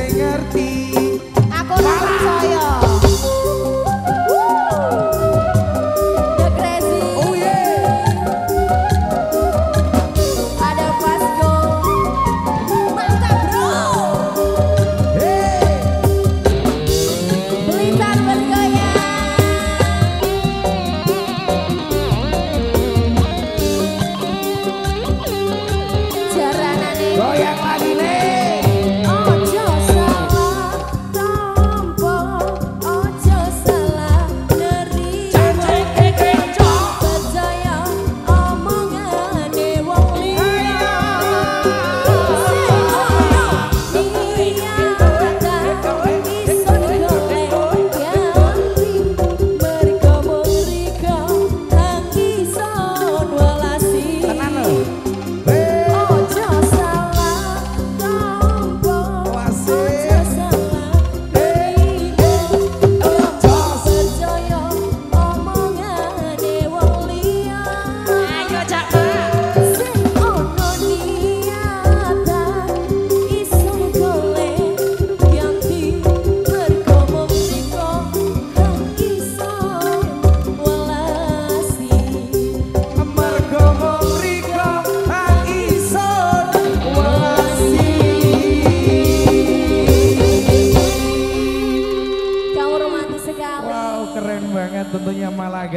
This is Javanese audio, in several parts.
sing ngerti. Aku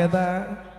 together.